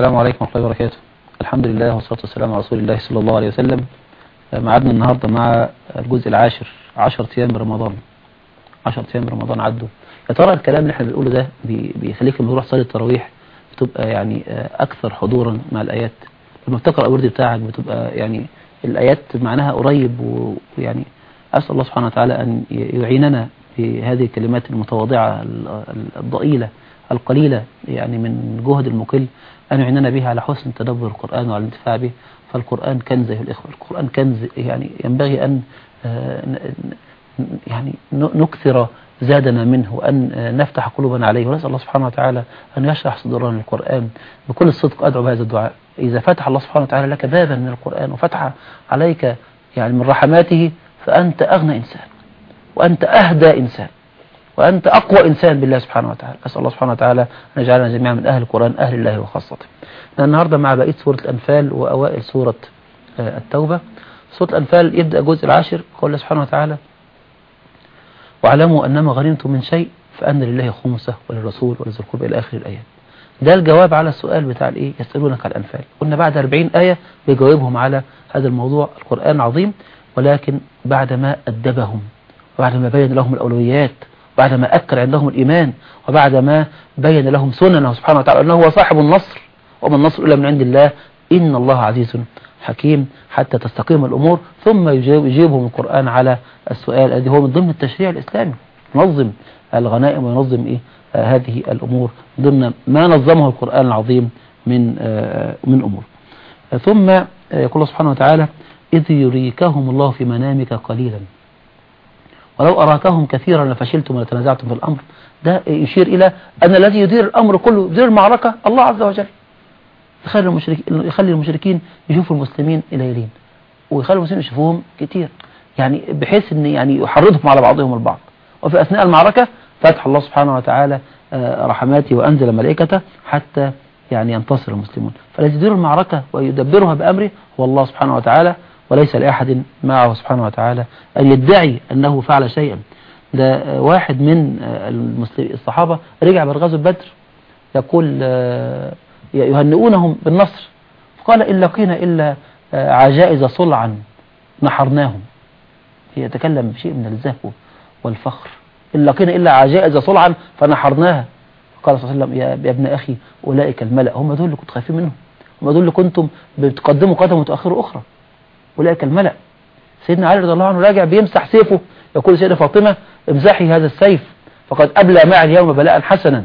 السلام عليكم ورحمة الله وبركاته الحمد لله والصلاة والسلام على رسول الله صلى الله عليه وسلم معادنا النهاردة مع الجزء العاشر 10 أيام رمضان 10 أيام رمضان عدوا يا ترى الكلام اللي إحنا بنقوله ده بيخليك لما تروح تصلي التراويح بتبقى يعني آه، أكثر حضورا مع الآيات. لما بتقرأ الورد بتاعك بتبقى يعني الآيات معناها قريب ويعني أسأل الله سبحانه وتعالى أن يعيننا في هذه الكلمات المتواضعة الضئيلة. القليلة يعني من جهد المقل أن يعيننا بها على حسن تدبر القرآن وعلى الانتفاع به. فالقرآن كنز أيها الإخوة القرآن كنز يعني ينبغي أن آه، يعني نكثر زادنا منه وأن آه، نفتح قلوبنا عليه. ونسأل الله سبحانه وتعالى أن يشرح صدورنا القرآن بكل الصدق أدعو بهذا الدعاء. إذا فتح الله سبحانه وتعالى لك بابا من القرآن وفتح عليك يعني من رحماته فأنت أغنى إنسان وأنت أهدى إنسان. وأنت أقوى إنسان بالله سبحانه وتعالى. أسأل الله سبحانه وتعالى أن يجعلنا جميعا من أهل القرآن أهل الله وخاصته. النهاردة مع بقية سورة الأنفال وأوائل سورة آه، التوبة. سورة الأنفال يبدأ الجزء العاشر قول سبحانه وتعالى واعلموا أنما غنمتم من شيء فأن لله خمسه وللرسول ولذي القربى إلى آخر الآيات. ده الجواب على السؤال بتاع الإيه؟ يسألونك عن الأنفال. قلنا بعد 40 آية بيجاوبهم على هذا الموضوع القرآن عظيم ولكن بعد ما أدبهم وبعد ما بين لهم الأولويات بعد ما أكل عندهم الإيمان وبعد ما بين لهم سننه سبحانه وتعالى أنه هو صاحب النصر وما النصر إلا من عند الله إن الله عزيز حكيم حتى تستقيم الأمور. ثم يجيبهم القرآن على السؤال الذي هو من ضمن التشريع الإسلامي. ينظم الغنائم وينظم إيه؟ هذه الأمور ضمن ما نظمه القرآن العظيم من آه، من أمور. ثم آه، يقول الله سبحانه وتعالى إذ يريكهم الله في منامك قليلا. ولو أراكهم كثيرا لفشلتم ولتنازعتم في الأمر. ده يشير إلى أن الذي يدير الأمر كله يدير المعركة الله عز وجل. يخلي المشركين, يخلي المشركين يشوفوا المسلمين قليلين ويخلي المسلمين يشوفوهم كثير يعني بحيث إن يعني يحرضهم على بعضهم البعض. وفي أثناء المعركة فتح الله سبحانه وتعالى آه، رحماته وأنزل ملائكته حتى يعني ينتصر المسلمون. فالذي يدير المعركة ويدبرها بأمره هو الله سبحانه وتعالى. وليس لأحد معه سبحانه وتعالى أن يدعي أنه فعل شيئا. ده واحد من الصحابة رجع بالغزو غزوة بدر يقول آه، يهنئونهم بالنصر. فقال إن لقينا إلا آه، عجائز صلعا نحرناهم. يتكلم بشيء من الزهو والفخر. إن لقينا إلا عجائز صلعا فنحرناها. قال صلى الله عليه وسلم يا ابن أخي أولئك الملأ. هم دول اللي كنت خايفين منهم. هم دول اللي كنتم بتقدموا قدم وتأخروا أخرى. أولئك الملأ. سيدنا علي رضي الله عنه راجع بيمسح سيفه يقول سيدة فاطمة امزحي هذا السيف فقد أبلى معي اليوم بلاء حسنا.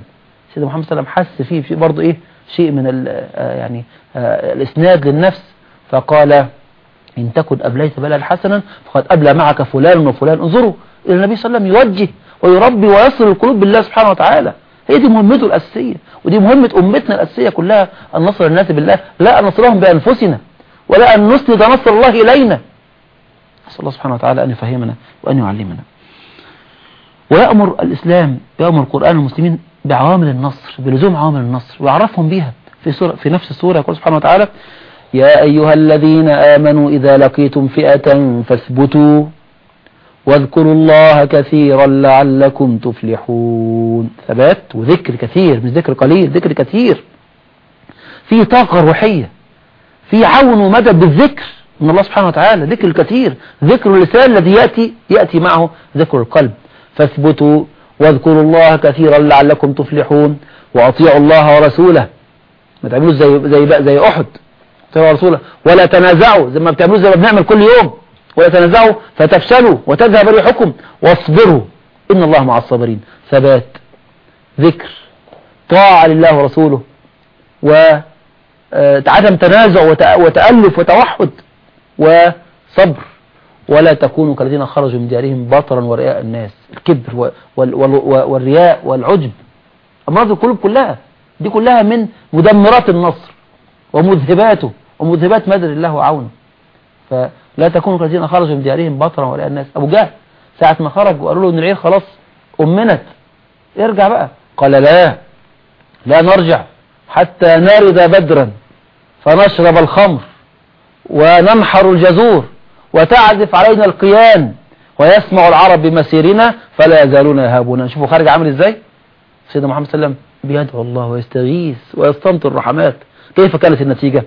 سيدنا محمد صلى الله عليه وسلم حس فيه في برضه إيه؟ شيء من آه، يعني آه، الإسناد للنفس. فقال إن تكن أبليت بلاء حسنا فقد أبلى معك فلان وفلان. انظروا إلى النبي صلى الله عليه وسلم يوجه ويربي ويصل القلوب بالله سبحانه وتعالى. هي دي مهمته الأساسية ودي مهمة أمتنا الأساسية كلها أن نصر الناس بالله لا أن نصرهم بأنفسنا. ولا أن نسند نصر الله إلينا. أسأل الله سبحانه وتعالى أن يفهمنا وأن يعلمنا. ويأمر الإسلام يأمر القرآن المسلمين بعوامل النصر بلزوم عوامل النصر ويعرفهم بيها في, سورة في نفس السورة. يقول سبحانه وتعالى يا أيها الذين آمنوا إذا لقيتم فئة فاثبتوا واذكروا الله كثيرا لعلكم تفلحون. ثبات وذكر كثير مش ذكر قليل ذكر كثير. في طاقة روحية. في عون ومدد بالذكر من الله سبحانه وتعالى ذكر الكثير ذكر اللسان الذي يأتي يأتي معه ذكر القلب. فاثبتوا واذكروا الله كثيرا لعلكم تفلحون وأطيعوا الله ورسوله. ما تعملوش زي زي زي أحد. أطيعوا رسوله ولا تنازعوا. زي ما بتعملوش زي ما بنعمل كل يوم. ولا تنازعوا. فتفشلوا وتذهب ريحكم واصبروا. إن الله مع الصابرين. ثبات. ذكر. طاعة لله ورسوله. و عدم تنازع وتألف وتوحد وصبر. ولا تكونوا كالذين خرجوا من ديارهم بطرا ورئاء الناس. الكبر والرياء والعجب. أمراض القلوب كلها. دي كلها من مدمرات النصر ومذهباته. ومذهبات مدر الله وعونه فلا تكونوا كالذين خرجوا من ديارهم بطرا ورئاء الناس. أبو جهل ساعة ما خرج وقالوا له إن العير خلاص أمنت. ارجع بقى. قال لا. لا نرجع. حتى نرد بدرا. فنشرب الخمر ونمحر الجزور وتعزف علينا القيان ويسمع العرب بمسيرنا فلا يزالون يهابونا شوفوا خارج عامل إزاي؟ سيدنا محمد صلى الله عليه وسلم بيدعو الله ويستغيث ويستمطر الرحمات. كيف كانت النتيجة؟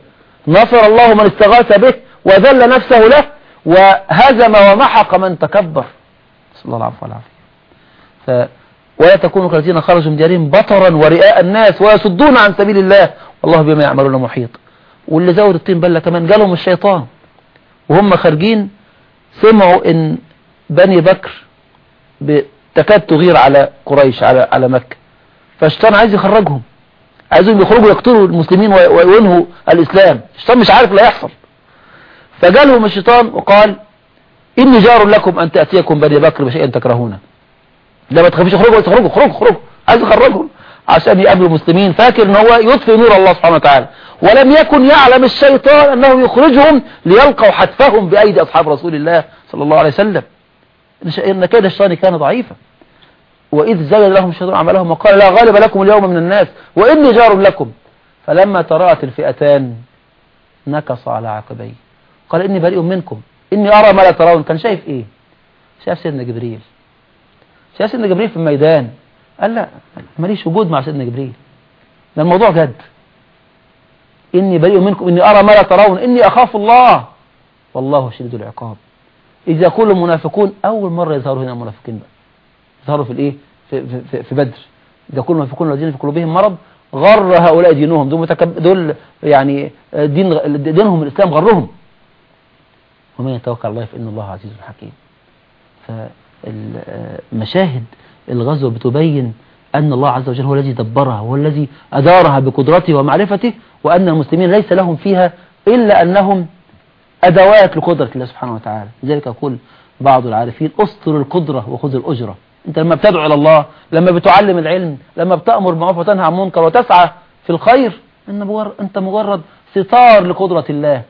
نصر الله من استغاث به وذل نفسه له وهزم ومحق من تكبر. صلى الله العفو والعافية. ف... ولا تكونوا كالذين خرجوا من ديارهم بطرا ورئاء الناس ويصدون عن سبيل الله. والله بما يعملون محيط. واللي زود الطين بلة كمان جالهم الشيطان. وهم خارجين سمعوا إن بني بكر تكاد تغير على قريش على على مكة. فالشيطان عايز يخرجهم. عايزهم يخرجوا يقتلوا المسلمين وينهوا الإسلام. الشيطان مش عارف اللي هيحصل فجالهم الشيطان وقال إني جار لكم أن تأتيكم بني بكر بشيء تكرهونه. لا ما تخافيش اخرجوا اخرجوا اخرجوا اخرجوا. عايز يخرجهم. عشان يقابل المسلمين. فاكر إن هو يطفي نور الله سبحانه وتعالى. ولم يكن يعلم الشيطان أنه يخرجهم ليلقوا حتفهم بأيدي أصحاب رسول الله صلى الله عليه وسلم. إن كيد الشيطان كان ضعيفا. وإذ زجل لهم الشيطان عملهم وقال لا غالب لكم اليوم من الناس وإني جار لكم. فلما تراءت الفئتان نكص على عقبيه. قال إني بريء منكم. إني أرى ما لا ترون. كان شايف إيه؟ شايف سيدنا جبريل. شايف سيدنا جبريل في الميدان. قال لا ماليش وجود مع سيدنا جبريل. ده الموضوع جد. إني بريء منكم إني أرى ما لا ترون إني أخاف الله. والله شديد العقاب. إذا كل المنافقون أول مرة يظهروا هنا المنافقين بقى. يظهروا في الإيه؟ في, في, في بدر. إذا كل المنافقون الذين في قلوبهم مرض غر هؤلاء دينهم. دول, متكب دول يعني آه، دين دينهم الإسلام غرهم. ومن يتوكل الله فإن الله عزيز حكيم. فالمشاهد آه، الغزوة بتبين أن الله عز وجل هو الذي دبرها هو الذي أدارها بقدرته ومعرفته وأن المسلمين ليس لهم فيها إلا أنهم أدوات لقدرة الله سبحانه وتعالى. لذلك يقول بعض العارفين أسطر القدرة وخذ الأجرة. أنت لما بتدعو إلى الله لما بتعلم العلم لما بتأمر بمعرفة وتنهى عن منكر وتسعى في الخير أنت مجرد ستار لقدرة الله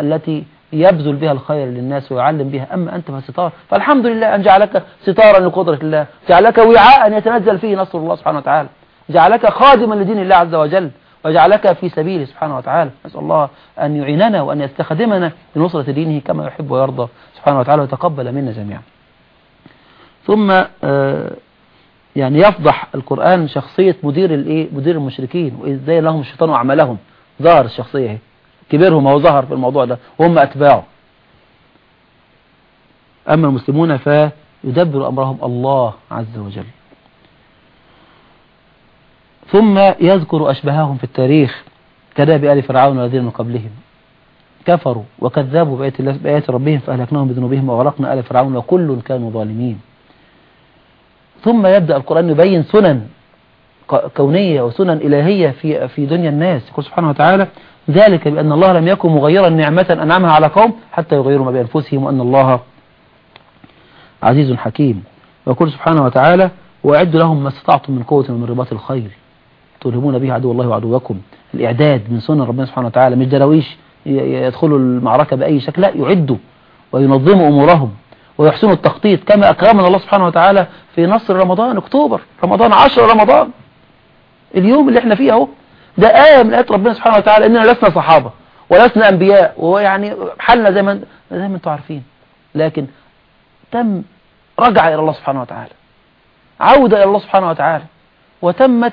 التي يبذل بها الخير للناس ويعلم بها. أما أنت فستار فالحمد لله أن جعلك ستارا لقدرة الله جعلك وعاء يتنزل فيه نصر الله سبحانه وتعالى جعلك خادما لدين الله عز وجل وجعلك في سبيله سبحانه وتعالى. نسأل الله أن يعيننا وأن يستخدمنا لنصرة دينه كما يحب ويرضى سبحانه وتعالى ويتقبل منا جميعا. ثم آه، يعني يفضح القرآن شخصية مدير الإيه؟ مدير المشركين وإزاي لهم الشيطان وعملهم ظهر الشخصية هي. كبيرهم هو ظهر في الموضوع ده وهم أتباعه. أما المسلمون فيدبر أمرهم الله عز وجل. ثم يذكر أشباههم في التاريخ كداب آل فرعون والذين من قبلهم. كفروا وكذبوا بآيات ربهم فأهلكناهم بذنوبهم وغرقنا آل فرعون وكل كانوا ظالمين. ثم يبدأ القرآن يبين سنن كونية وسنن إلهية في في دنيا الناس. يقول سبحانه وتعالى ذلك بأن الله لم يكن مغيرا نعمة أنعمها على قوم حتى يغيروا ما بأنفسهم وأن الله عزيز حكيم. ويقول سبحانه وتعالى وأعد لهم ما استطعتم من قوة ومن رباط الخير ترهبون به عدو الله وعدوكم. الإعداد من سنة ربنا سبحانه وتعالى مش دراويش يدخلوا المعركة بأي شكل لا يعدوا وينظموا أمورهم ويحسنوا التخطيط كما أكرمنا الله سبحانه وتعالى في نصر رمضان أكتوبر رمضان 10 رمضان. اليوم اللي إحنا فيه أهو. ده آية من آيات ربنا سبحانه وتعالى إننا لسنا صحابة ولسنا أنبياء ويعني حالنا زي ما زي ما أنتم عارفين. لكن تم رجع إلى الله سبحانه وتعالى. عودة إلى الله سبحانه وتعالى. وتمت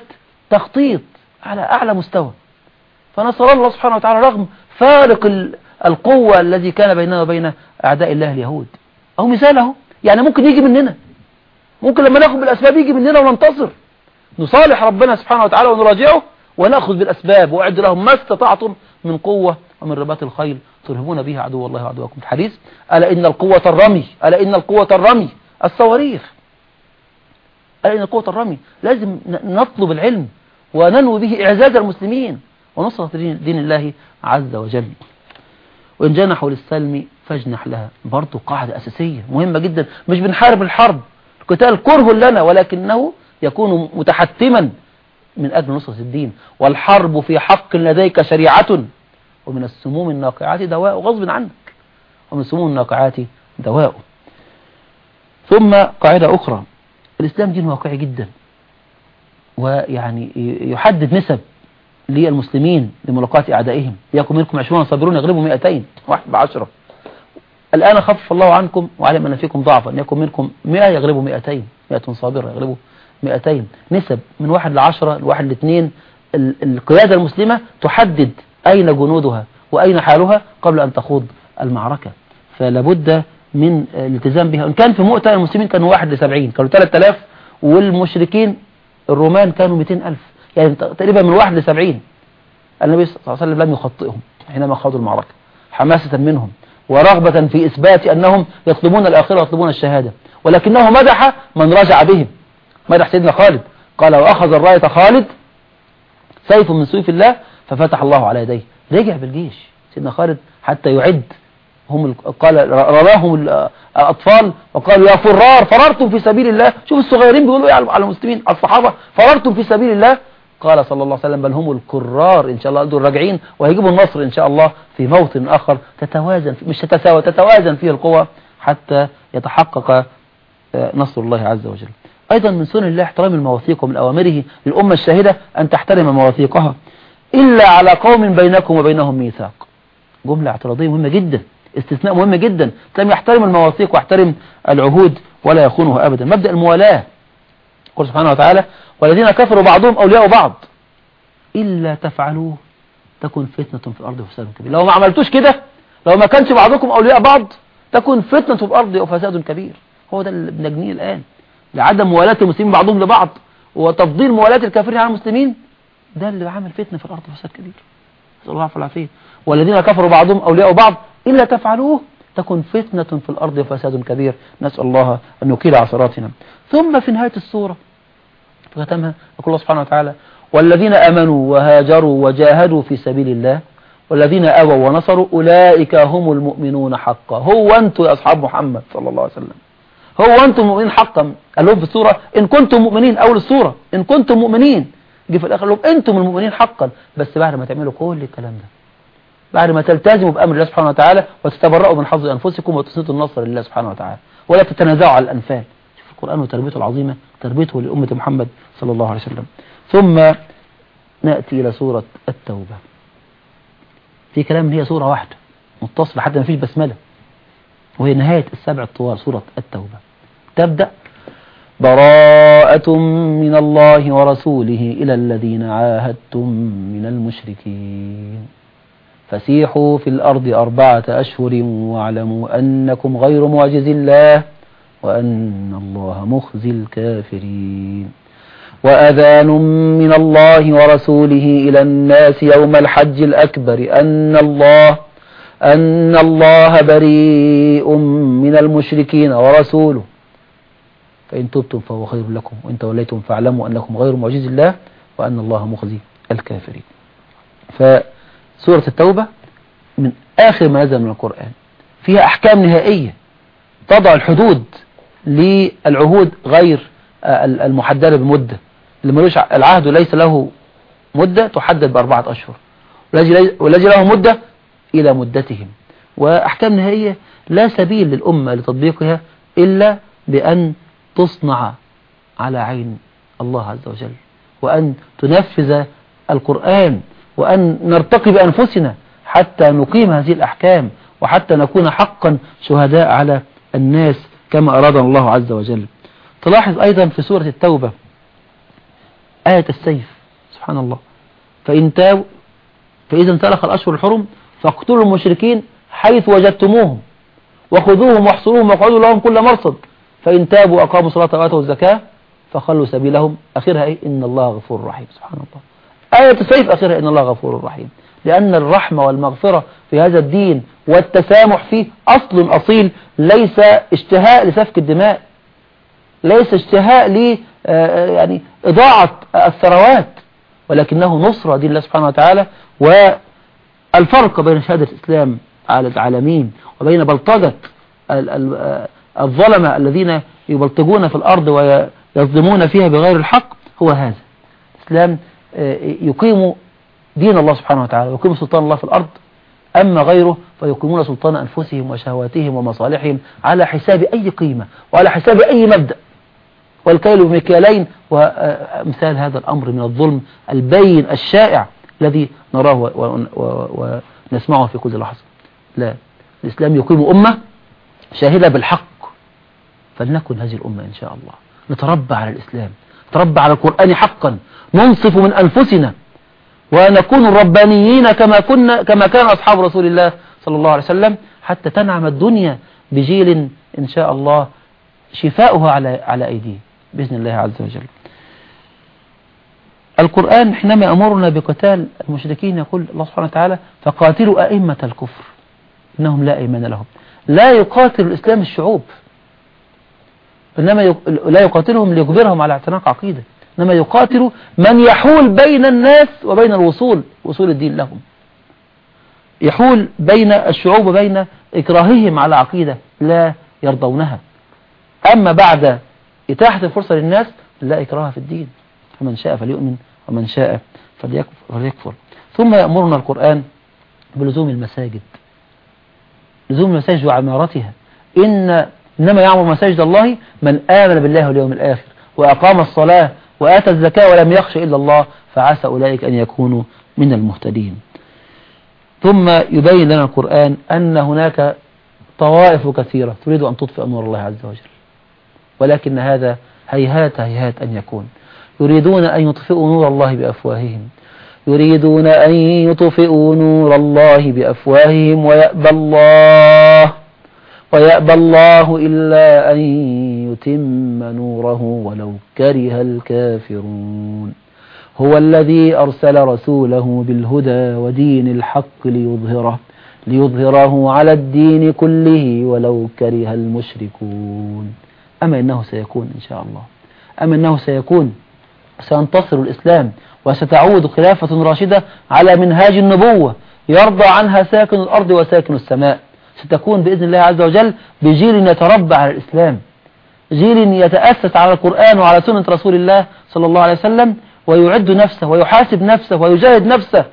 تخطيط على أعلى مستوى. فنصر الله سبحانه وتعالى رغم فارق القوة الذي كان بيننا وبين أعداء الله اليهود. أو مثاله. يعني ممكن يجي مننا. ممكن لما ناخد بالأسباب يجي مننا وننتصر. نصالح ربنا سبحانه وتعالى ونراجعه. ونأخذ بالأسباب وأعد لهم ما استطعتم من قوة ومن رباط الخيل ترهبون بها عدو الله وعدوكم. الحديث ألا إن القوة الرمي؟ ألا إن القوة الرمي؟ الصواريخ. ألا إن قوة الرمي؟ لازم نطلب العلم وننوي به إعزاز المسلمين ونصرة دين الله عز وجل. وإن جنحوا للسلم فاجنح لها. برضو قاعدة أساسية مهمة جدا. مش بنحارب الحرب. القتال كره لنا ولكنه يكون متحتما. من أجل نصرة الدين والحرب في حق لديك شريعة ومن السموم الناقعات دواء غصب عنك ومن السموم الناقعات دواء. ثم قاعدة أخرى الإسلام دين واقعي جدا ويعني يحدد نسب للمسلمين لملاقاة أعدائهم. ليكم منكم عشرون صابرون يغلبوا 200 واحد بعشرة. الآن خفف الله عنكم وعلم أن فيكم ضعفا ليكم منكم 100 يغلبوا 200 100 صابرة يغلبوا 200 نسب من 1 ل 10 ل 1 ل 2 القيادة المسلمة تحدد أين جنودها وأين حالها قبل أن تخوض المعركة. فلابد من الالتزام بها. إن كان في مؤتة المسلمين كانوا 1 ل 70 كانوا 3000 والمشركين الرومان كانوا 200000 يعني تقريبا من 1 ل 70 النبي صلى الله عليه وسلم لم يخطئهم حينما خاضوا المعركة حماسة منهم ورغبة في إثبات أنهم يطلبون الآخرة ويطلبون الشهادة. ولكنه مدح من رجع بهم. مدح سيدنا خالد. قال وأخذ الراية خالد سيف من سيوف الله ففتح الله على يديه. رجع بالجيش سيدنا خالد حتى يعد. هم قال رواهم الأطفال وقالوا يا فرار فررتم في سبيل الله. شوف الصغيرين بيقولوا إيه على المسلمين الصحابة. فررتم في سبيل الله. قال صلى الله عليه وسلم بل هم الكرار. إن شاء الله دول راجعين وهيجيبوا النصر إن شاء الله في موطن آخر. تتوازن مش تتساوى تتوازن فيه القوى حتى يتحقق آه، نصر الله عز وجل. أيضا من سنن الله احترام المواثيق ومن أوامره للأمة الشاهدة أن تحترم مواثيقها. إلا على قوم بينكم وبينهم ميثاق. جملة اعتراضية مهمة جدا. استثناء مهم جدا. لم يحترم المواثيق ويحترم العهود ولا يخونها أبدا. مبدأ الموالاة. قل سبحانه وتعالى والذين كفروا بعضهم أولياء بعض. إلا تفعلوه. تكون فتنة في الأرض وفساد كبير. لو ما عملتوش كده لو ما كانش بعضكم أولياء بعض تكون فتنة في الأرض وفساد كبير. هو ده اللي بنجنيه الآن. لعدم موالاة المسلمين بعضهم لبعض وتفضيل موالاة الكافرين على المسلمين ده اللي عامل فتنة في الأرض فساد كبير. نسأل الله العافية والذين كفروا بعضهم أولياء بعض إلا تفعلوه تكن فتنة في الأرض وفساد كبير. نسأل الله أن يقيل عصراتنا ثم في نهاية السورة في أقول يقول الله سبحانه وتعالى والذين أمنوا وهاجروا وجاهدوا في سبيل الله والذين أبوا ونصروا أولئك هم المؤمنون حقا. هو أنت يا أصحاب محمد صلى الله عليه وسلم. هو أنتم مؤمنين حقا. قال لهم في السورة إن كنتم مؤمنين أول السورة إن كنتم مؤمنين. جه في الآخر قال لهم أنتم المؤمنين حقا. بس بعد ما تعملوا كل الكلام ده بعد ما تلتزموا بأمر الله سبحانه وتعالى وتتبرأوا من حظ أنفسكم وتسندوا النصر لله سبحانه وتعالى ولا تتنازعوا على الأنفال. شوف القرآن وتربيته العظيمة تربيته لأمة محمد صلى الله عليه وسلم. ثم نأتي إلى سورة التوبة. في كلام هي سورة واحدة متصلة حتى ما فيش بسملة. وهي نهاية السبع الطوال سورة التوبة. تبدأ براءة من الله ورسوله إلى الذين عاهدتم من المشركين. فسيحوا في الأرض أربعة أشهر واعلموا أنكم غير معجز الله وأن الله مخزي الكافرين. وأذان من الله ورسوله إلى الناس يوم الحج الأكبر أن الله أن الله بريء من المشركين ورسوله. فإن تبتم فهو خير لكم وإن توليتم فاعلموا أنكم غير معجز الله وأن الله مخزي الكافرين. فسورة التوبة من آخر ما نزل من القرآن فيها أحكام نهائية تضع الحدود للعهود غير المحددة بمدة. اللي العهد ليس له مدة تحدد بأربعة أشهر. والذي له مدة إلى مدتهم. وأحكام نهائية لا سبيل للأمة لتطبيقها إلا بأن تصنع على عين الله عز وجل وأن تنفذ القرآن وأن نرتقي بأنفسنا حتى نقيم هذه الأحكام وحتى نكون حقا شهداء على الناس كما أرادنا الله عز وجل. تلاحظ أيضا في سورة التوبة آية السيف سبحان الله. فإن تاب فإذا انتلخ الأشهر الحرم فاقتلوا المشركين حيث وجدتموهم وخذوهم واحصروهم واقعدوا لهم كل مرصد. فإن تابوا أقاموا صلاة وآتوا الزكاة فخلوا سبيلهم. آخرها إيه؟ إن الله غفور رحيم. سبحان الله. آية السيف آخرها إن الله غفور رحيم. لأن الرحمة والمغفرة في هذا الدين والتسامح فيه أصل أصيل ليس اشتهاء لسفك الدماء. ليس اشتهاء ل آه، آه، يعني إضاعة الثروات ولكنه نصرة دين الله سبحانه وتعالى الفرق بين شهادة الإسلام على العالمين وبين بلطجة الظلمة الذين يبلطجون في الأرض ويظلمون فيها بغير الحق هو هذا. الإسلام آه، يقيم دين الله سبحانه وتعالى ويقيم سلطان الله في الأرض أما غيره فيقيمون سلطان أنفسهم وشهواتهم ومصالحهم على حساب أي قيمة وعلى حساب أي مبدأ. والكيل بمكيالين وأمثال هذا الأمر من الظلم البين الشائع الذي نراه ونسمعه في كل لحظة. لا الإسلام يقيم أمة شاهدة بالحق. فلنكن هذه الأمة إن شاء الله. نتربى على الإسلام. نتربى على القرآن حقا. ننصف من أنفسنا. ونكون الربانيين كما, كنا كما كان أصحاب رسول الله صلى الله عليه وسلم حتى تنعم الدنيا بجيل إن شاء الله شفاؤها على, على أيديه. بإذن الله عز وجل. القرآن حينما أمرنا بقتال المشركين يقول الله سبحانه وتعالى فقاتلوا أئمة الكفر إنهم لا إيمان لهم. لا يقاتل الإسلام الشعوب إنما لا يقاتلهم ليجبرهم على اعتناق عقيدة إنما يقاتل من يحول بين الناس وبين الوصول وصول الدين لهم. يحول بين الشعوب وبين إكراههم على عقيدة لا يرضونها. أما بعد إتاحة الفرصة للناس لا إكراه في الدين. فمن شاء فليؤمن ومن شاء فليكفر ثم يأمرنا القرآن بلزوم المساجد. لزوم المساجد وعمارتها. إن إنما يعمر مساجد الله من آمن بالله واليوم الآخر وأقام الصلاة وآتى الزكاة ولم يخش إلا الله فعسى أولئك أن يكونوا من المهتدين. ثم يبين لنا القرآن أن هناك طوائف كثيرة تريد أن تطفئ نور الله عز وجل. ولكن هذا هيهات هيهات أن يكون. يريدون أن يطفئوا نور الله بأفواههم. يريدون أن يطفئوا نور الله بأفواههم ويأبى الله ويأبى الله إلا أن يتم نوره ولو كره الكافرون. هو الذي أرسل رسوله بالهدى ودين الحق ليظهره ليظهره على الدين كله ولو كره المشركون. أما إنه سيكون إن شاء الله؟ أما إنه سيكون؟ سينتصر الإسلام وستعود خلافة راشدة على منهاج النبوة يرضى عنها ساكن الأرض وساكن السماء. ستكون بإذن الله عز وجل بجيل يتربى على الإسلام. جيل يتأسس على القرآن وعلى سنة رسول الله صلى الله عليه وسلم ويعد نفسه ويحاسب نفسه ويجاهد نفسه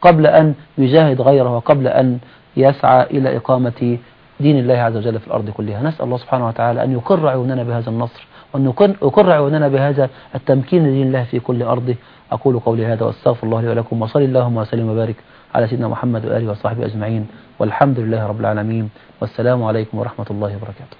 قبل أن يجاهد غيره وقبل أن يسعى إلى إقامة دين الله عز وجل في الأرض كلها. نسأل الله سبحانه وتعالى أن يقر عيوننا بهذا النصر. وأن يكون, عوننا بهذا التمكين لدين الله في كل أرضه. أقول قولي هذا وأستغفر الله لي ولكم وصلي اللهم وسلم وبارك على سيدنا محمد وآله وصحبه أجمعين. والحمد لله رب العالمين. والسلام عليكم ورحمة الله وبركاته.